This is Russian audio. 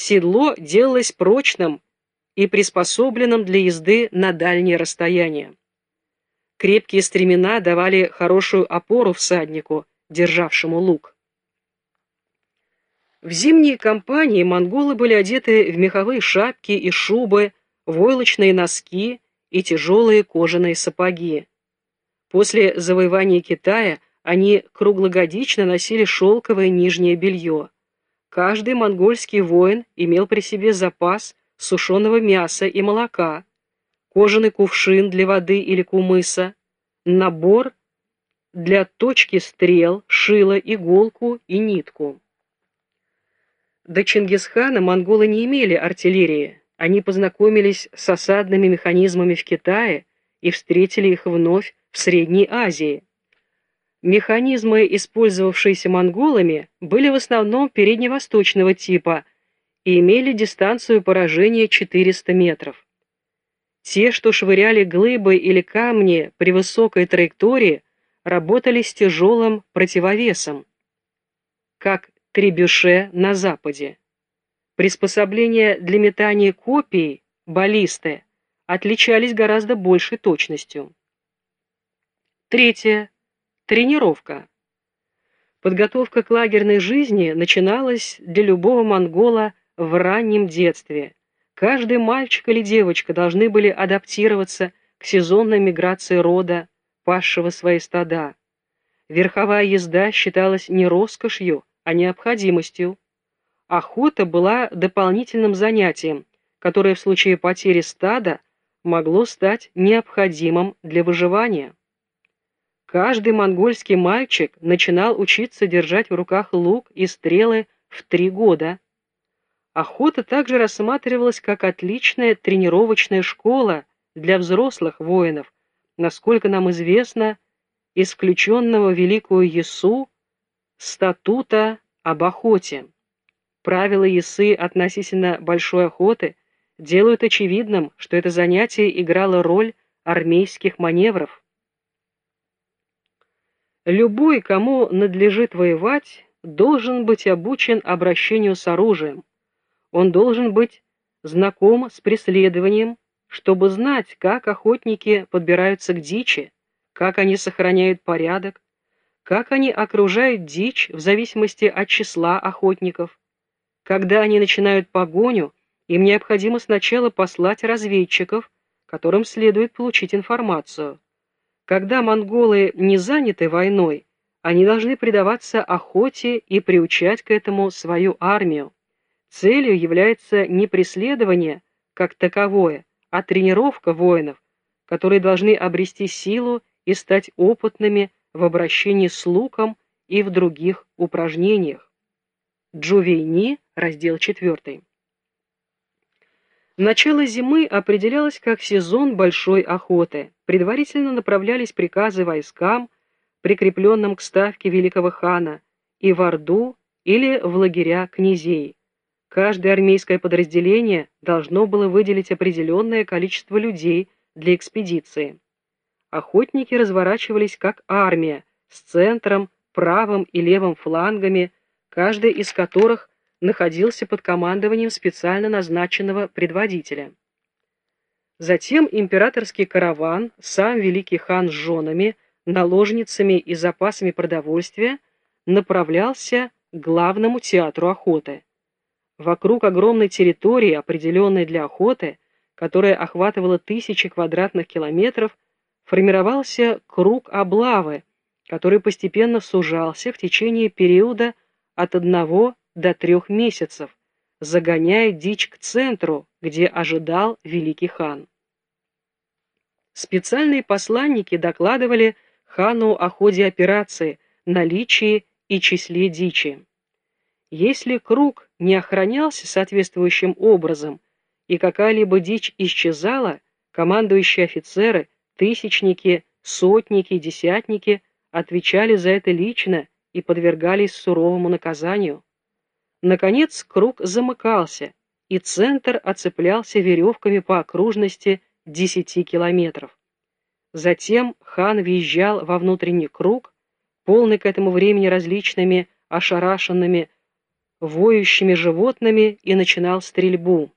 седло делалось прочным и приспособленным для езды на дальние расстояния. Крепкие стремена давали хорошую опору всаднику, державшему лук. В зимние кампании монголы были одеты в меховые шапки и шубы, войлочные носки и тяжелые кожаные сапоги. После завоевания Китая они круглогодично носили шелковое нижнее белье. Каждый монгольский воин имел при себе запас сушеного мяса и молока, кожаный кувшин для воды или кумыса, набор для точки стрел, шило, иголку и нитку. До Чингисхана монголы не имели артиллерии. Они познакомились с осадными механизмами в Китае и встретили их вновь в Средней Азии. Механизмы, использовавшиеся монголами, были в основном передневосточного типа и имели дистанцию поражения 400 метров. Те, что швыряли глыбы или камни при высокой траектории, работали с тяжелым противовесом, как требюше на западе. Приспособления для метания копий, баллисты, отличались гораздо большей точностью. Третье. Тренировка. Подготовка к лагерной жизни начиналась для любого монгола в раннем детстве. Каждый мальчик или девочка должны были адаптироваться к сезонной миграции рода, пасшего свои стада. Верховая езда считалась не роскошью, а необходимостью. Охота была дополнительным занятием, которое в случае потери стада могло стать необходимым для выживания. Каждый монгольский мальчик начинал учиться держать в руках лук и стрелы в три года. Охота также рассматривалась как отличная тренировочная школа для взрослых воинов, насколько нам известно, из включенного Великую Ясу статута об охоте. Правила Ясы относительно большой охоты делают очевидным, что это занятие играло роль армейских маневров. Любой, кому надлежит воевать, должен быть обучен обращению с оружием. Он должен быть знаком с преследованием, чтобы знать, как охотники подбираются к дичи, как они сохраняют порядок, как они окружают дичь в зависимости от числа охотников. Когда они начинают погоню, им необходимо сначала послать разведчиков, которым следует получить информацию. Когда монголы не заняты войной, они должны предаваться охоте и приучать к этому свою армию. Целью является не преследование как таковое, а тренировка воинов, которые должны обрести силу и стать опытными в обращении с луком и в других упражнениях. Джувейни, раздел 4. Начало зимы определялось как сезон большой охоты. Предварительно направлялись приказы войскам, прикрепленным к ставке великого хана, и в Орду или в лагеря князей. Каждое армейское подразделение должно было выделить определенное количество людей для экспедиции. Охотники разворачивались как армия, с центром, правым и левым флангами, каждый из которых находился под командованием специально назначенного предводителя. Затем императорский караван, сам великий хан с женами, наложницами и запасами продовольствия направлялся к главному театру охоты. Вокруг огромной территории, определенной для охоты, которая охватывала тысячи квадратных километров, формировался круг облавы, который постепенно сужался в течение периода от одного до трех месяцев, загоняя дичь к центру, где ожидал великий хан. Специальные посланники докладывали хану о ходе операции, наличии и числе дичи. Если круг не охранялся соответствующим образом и какая-либо дичь исчезала, командующие офицеры, тысячники, сотники, десятники отвечали за это лично и подвергались суровому наказанию. Наконец круг замыкался, и центр оцеплялся веревками по окружности 10 километров. Затем хан въезжал во внутренний круг, полный к этому времени различными ошарашенными воющими животными и начинал стрельбу.